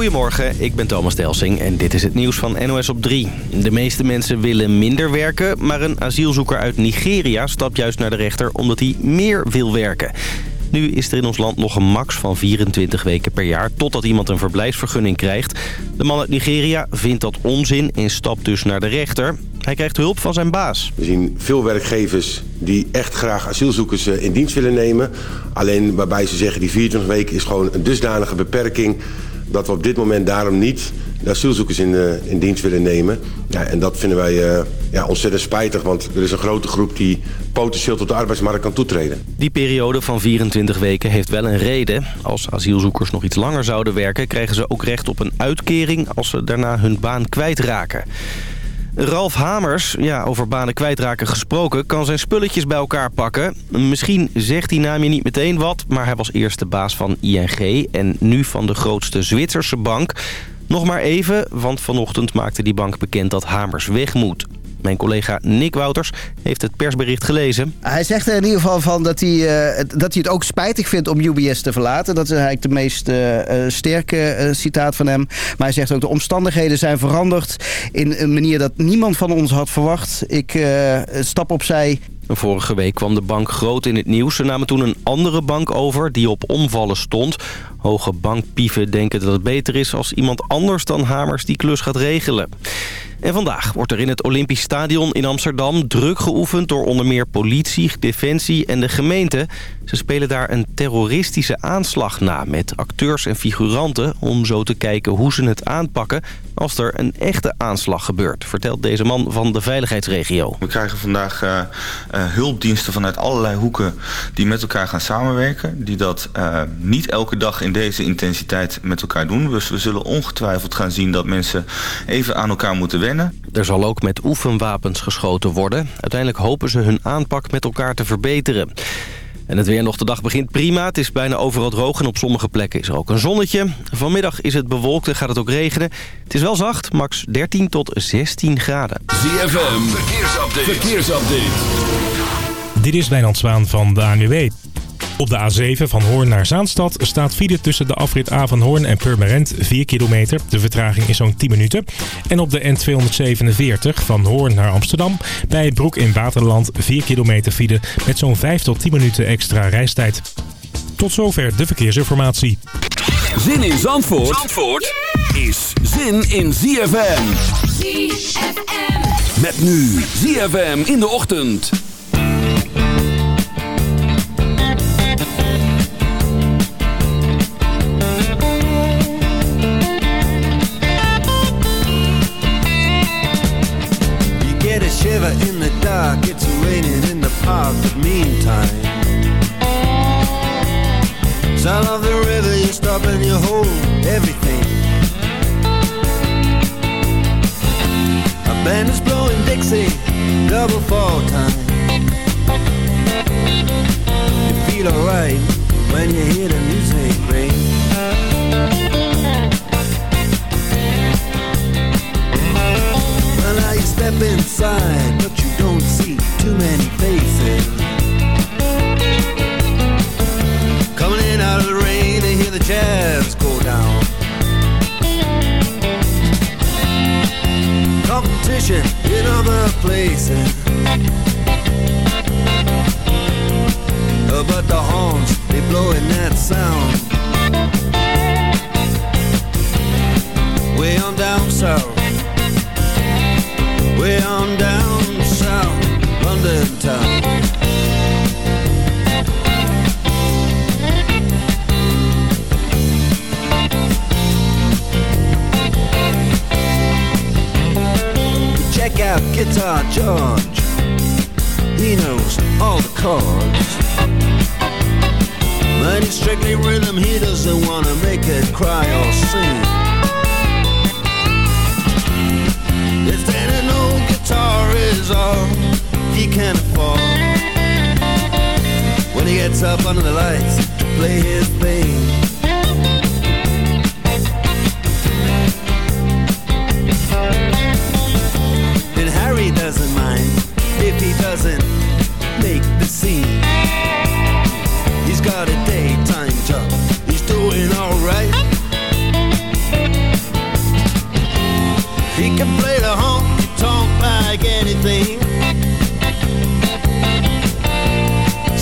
Goedemorgen, ik ben Thomas Delsing en dit is het nieuws van NOS op 3. De meeste mensen willen minder werken, maar een asielzoeker uit Nigeria stapt juist naar de rechter omdat hij meer wil werken. Nu is er in ons land nog een max van 24 weken per jaar... totdat iemand een verblijfsvergunning krijgt. De man uit Nigeria vindt dat onzin en stapt dus naar de rechter. Hij krijgt hulp van zijn baas. We zien veel werkgevers die echt graag asielzoekers eh, in dienst willen nemen. Alleen waarbij ze zeggen die 24 weken is gewoon een dusdanige beperking... dat we op dit moment daarom niet de asielzoekers in, uh, in dienst willen nemen. Ja, en dat vinden wij uh, ja, ontzettend spijtig, want er is een grote groep die potentieel tot de arbeidsmarkt kan toetreden. Die periode van 24 weken heeft wel een reden. Als asielzoekers nog iets langer zouden werken, krijgen ze ook recht op een uitkering als ze daarna hun baan kwijtraken. Ralf Hamers, ja, over banen kwijtraken gesproken, kan zijn spulletjes bij elkaar pakken. Misschien zegt die naam je niet meteen wat, maar hij was eerst de baas van ING en nu van de grootste Zwitserse bank. Nog maar even, want vanochtend maakte die bank bekend dat Hamers weg moet. Mijn collega Nick Wouters heeft het persbericht gelezen. Hij zegt er in ieder geval van dat hij, uh, dat hij het ook spijtig vindt om UBS te verlaten. Dat is eigenlijk de meest uh, sterke uh, citaat van hem. Maar hij zegt ook de omstandigheden zijn veranderd in een manier dat niemand van ons had verwacht. Ik stap opzij Vorige week kwam de bank groot in het nieuws. Ze namen toen een andere bank over die op omvallen stond. Hoge bankpieven denken dat het beter is als iemand anders dan Hamers die klus gaat regelen. En vandaag wordt er in het Olympisch Stadion in Amsterdam druk geoefend door onder meer politie, defensie en de gemeente. Ze spelen daar een terroristische aanslag na met acteurs en figuranten om zo te kijken hoe ze het aanpakken als er een echte aanslag gebeurt, vertelt deze man van de veiligheidsregio. We krijgen vandaag uh, hulpdiensten vanuit allerlei hoeken die met elkaar gaan samenwerken. Die dat uh, niet elke dag in deze intensiteit met elkaar doen. Dus we zullen ongetwijfeld gaan zien dat mensen even aan elkaar moeten wennen. Er zal ook met oefenwapens geschoten worden. Uiteindelijk hopen ze hun aanpak met elkaar te verbeteren. En het weer nog de dag begint prima. Het is bijna overal droog en op sommige plekken is er ook een zonnetje. Vanmiddag is het bewolkt en gaat het ook regenen. Het is wel zacht, max 13 tot 16 graden. ZFM, verkeersupdate. verkeersupdate. Dit is Wijnand Zwaan van de ANWB. Op de A7 van Hoorn naar Zaanstad staat file tussen de afrit A van Hoorn en Purmerend 4 kilometer. De vertraging is zo'n 10 minuten. En op de N247 van Hoorn naar Amsterdam bij Broek in Waterland 4 kilometer file met zo'n 5 tot 10 minuten extra reistijd. Tot zover de verkeersinformatie. Zin in Zandvoort, Zandvoort is zin in ZFM. ZFM. Met nu ZFM in de ochtend. Dark It's raining in the park But meantime Sound of the river You stop and you hold everything. A band is blowing Dixie Double fall time. You feel alright When you hear the music ring. Step inside, but you don't too many faces. Coming in out of the rain to hear the jazz go down. Competition in other places. But the horns, they blowing that sound. Way on down south way on down London town. Check out Guitar George, he knows all the chords. But it's strictly rhythm, he doesn't wanna make it cry or sing. If then an old guitar is all he can't afford. When he gets up under the lights to play his thing. And Harry doesn't mind if he doesn't make the scene. He's got a daytime job, he's doing alright. He can play the honky tonk like anything.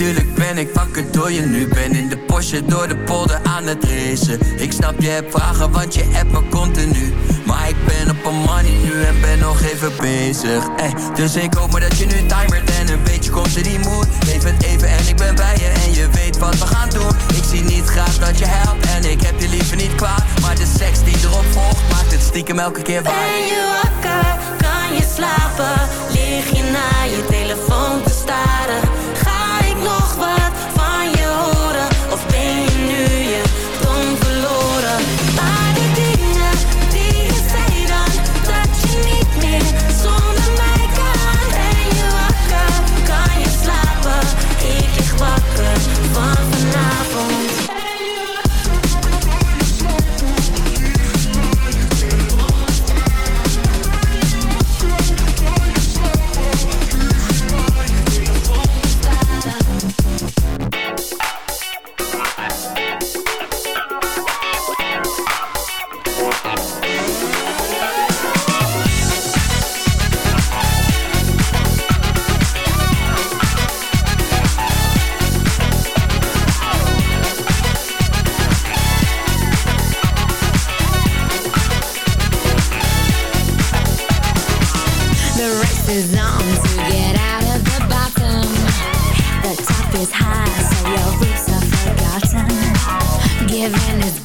Natuurlijk ben ik wakker door je. Nu Ben in de postje door de polder aan het racen. Ik snap je hebt vragen want je hebt me continu. Maar ik ben op een money nu en ben nog even bezig. Eh, dus ik hoop maar dat je nu timert en een beetje komt in die moed. Leef het even en ik ben bij je. En je weet wat we gaan doen. Ik zie niet graag dat je helpt. En ik heb je liever niet kwaad. Maar de seks die erop volgt maakt het stiekem elke keer waar. Ben je wakker, kan je slapen, lig je na je telefoon? pressure's on to get out of the bottom. The top is high, so your roots are forgotten. Giving is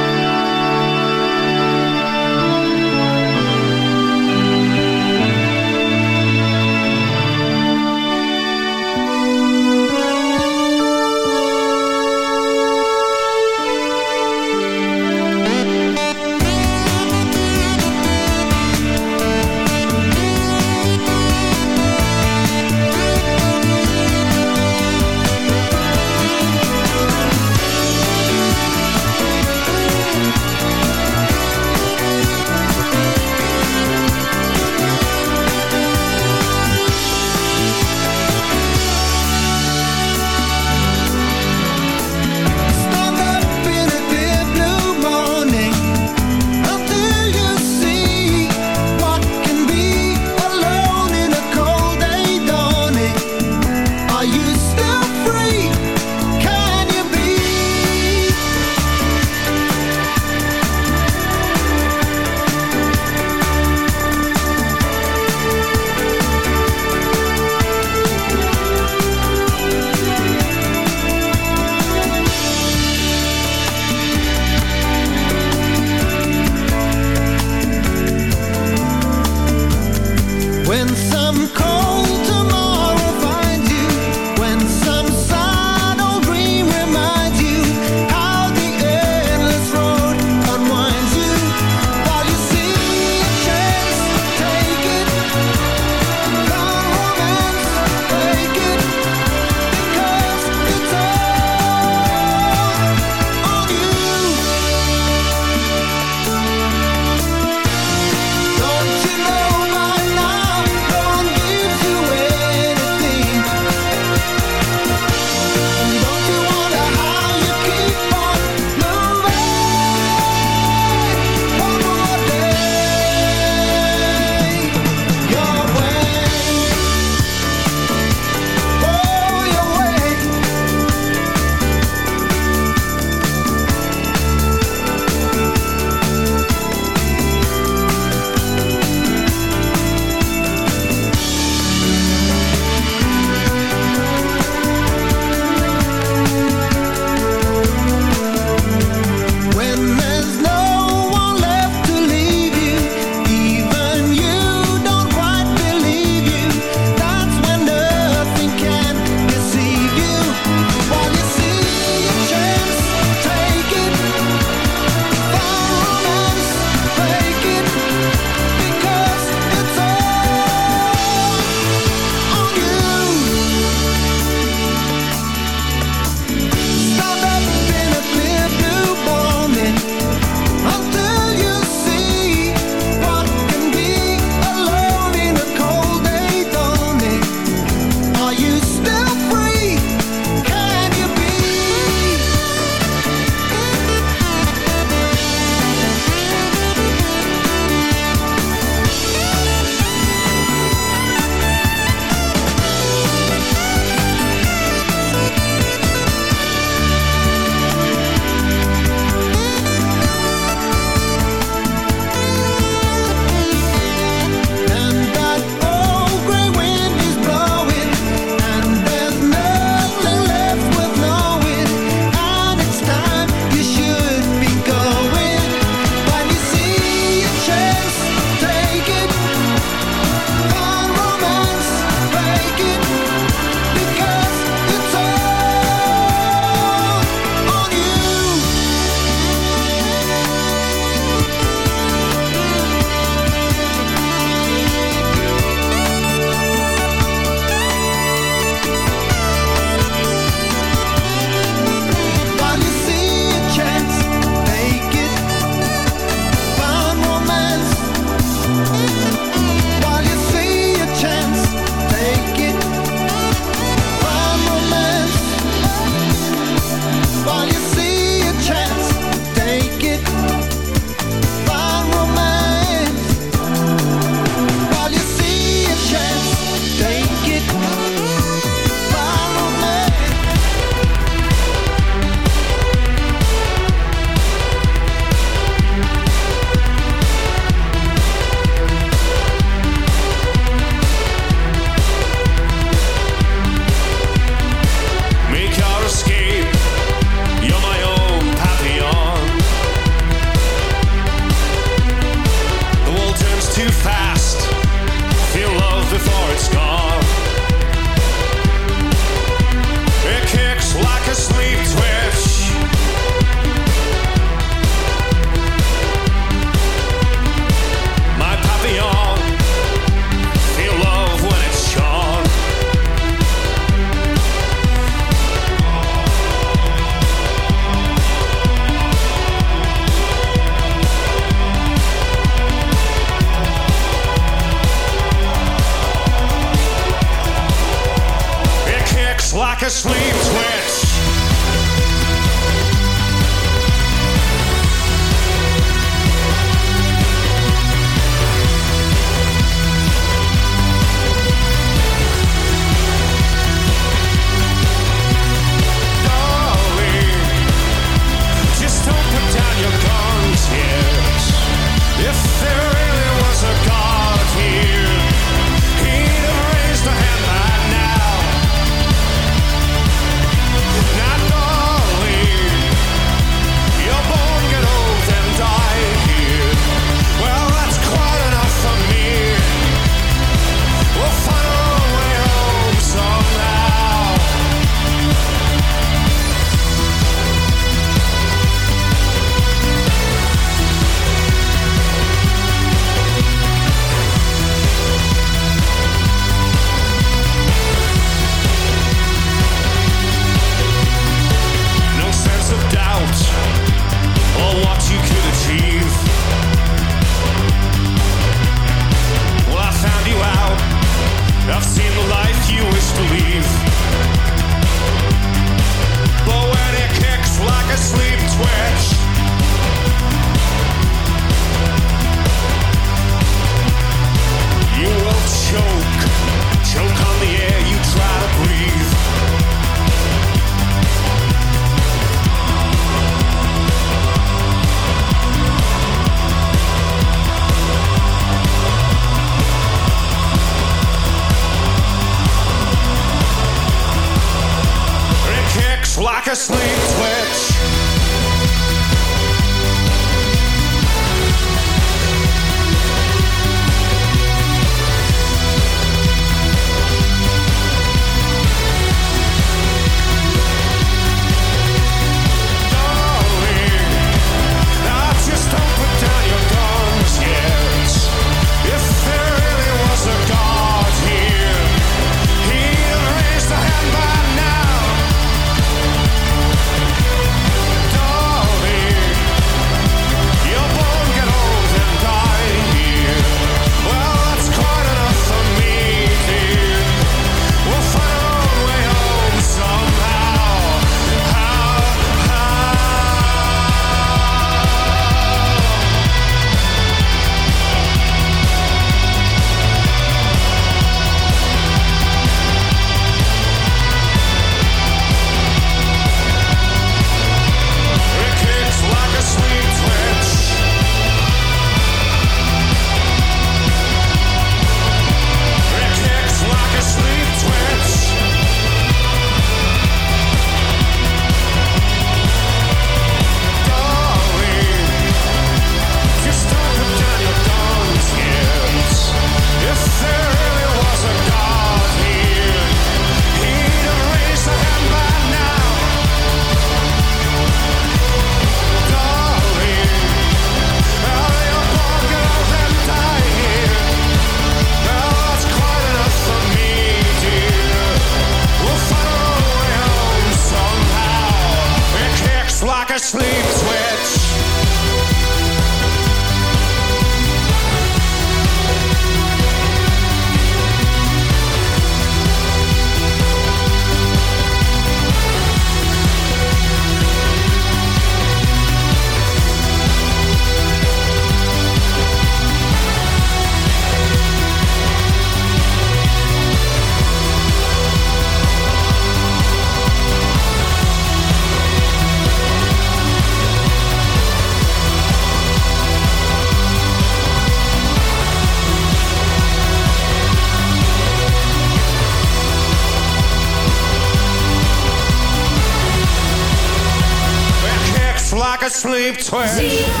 sleep twitch.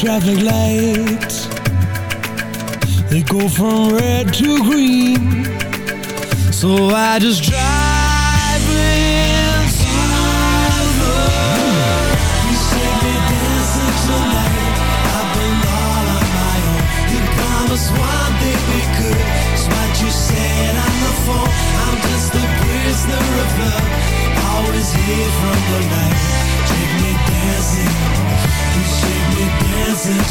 Traffic light. They go from red to green. So I just drive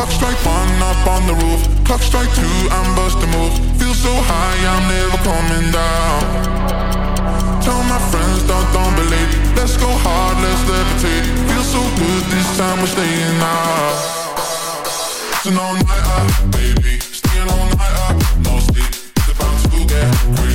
Clock strike one up on the roof. Clock strike two, I'm busting moves. Feel so high, I'm never coming down. Tell my friends, don't, don't believe. Let's go hard, let's levitate. Feel so good this time, we're staying out. Staying all night, baby. Staying all night, no sleep. It's about to get crazy.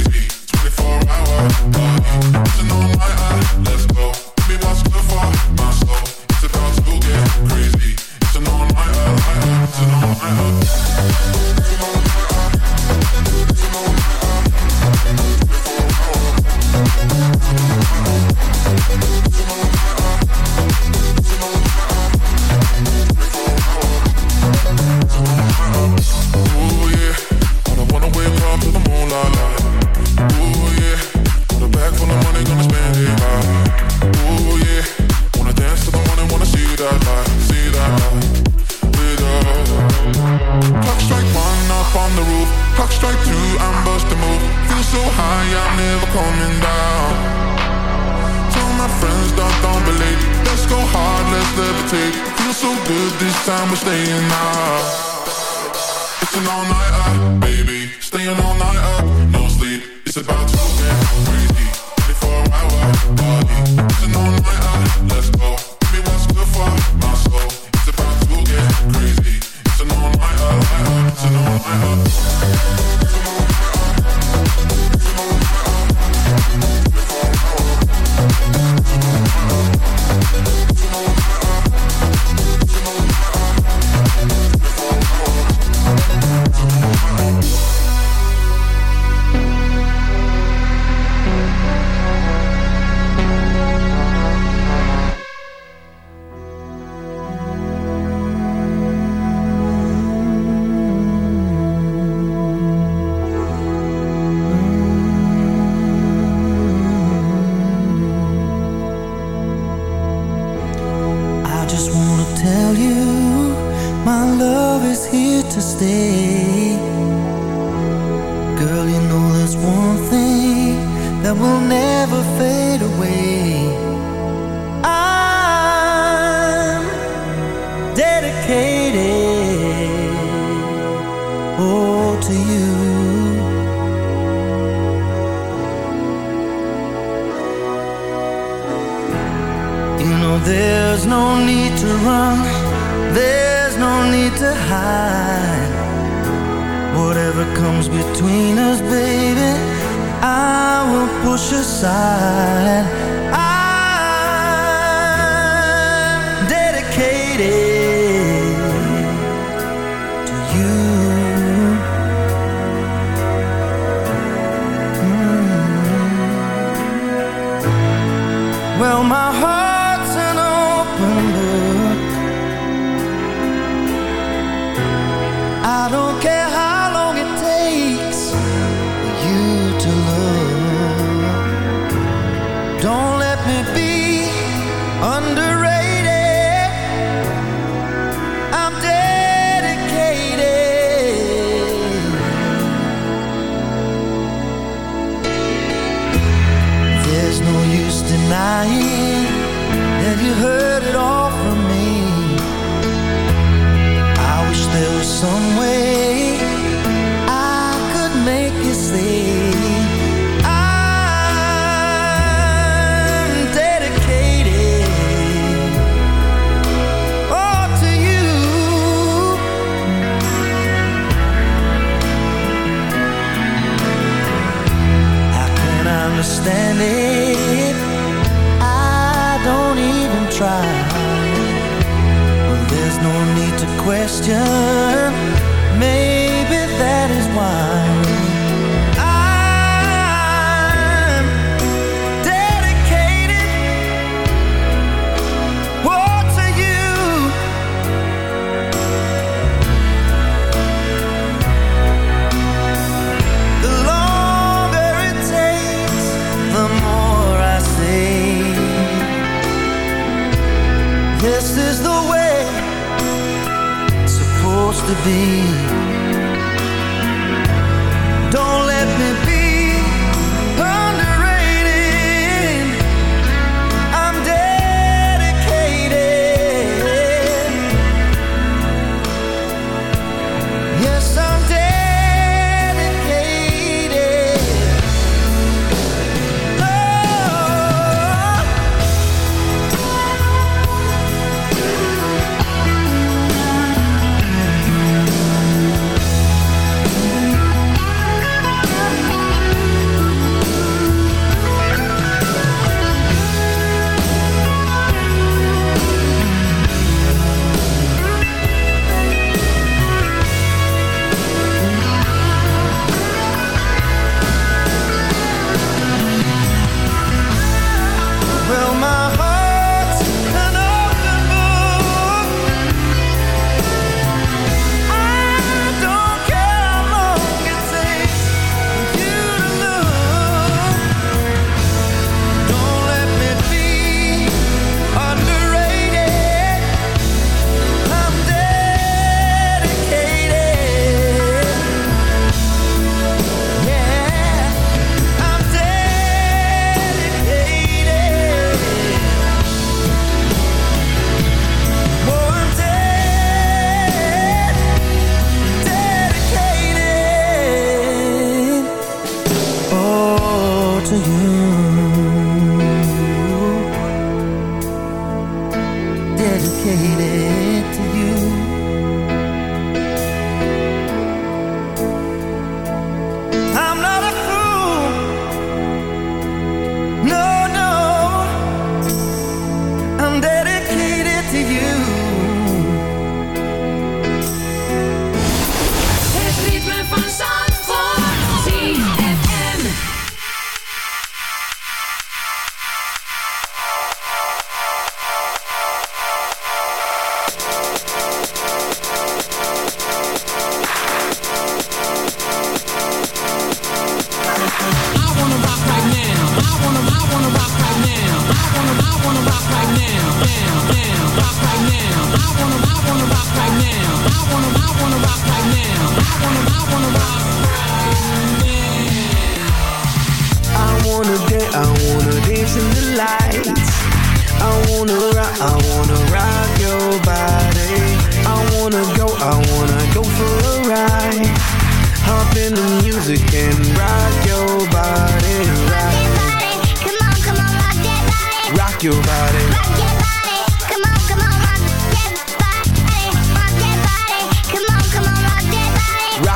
Your body Rock your body, come on, come on, rock get light rock your body,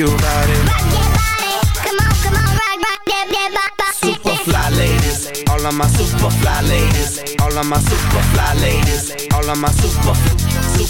your body. Rock that body. Come on, come on, rock, rock that, that body. Super fly ladies, all of my super fly ladies, all of my super fly ladies, all of my super super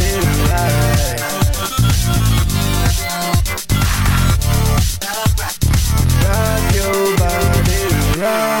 Yeah.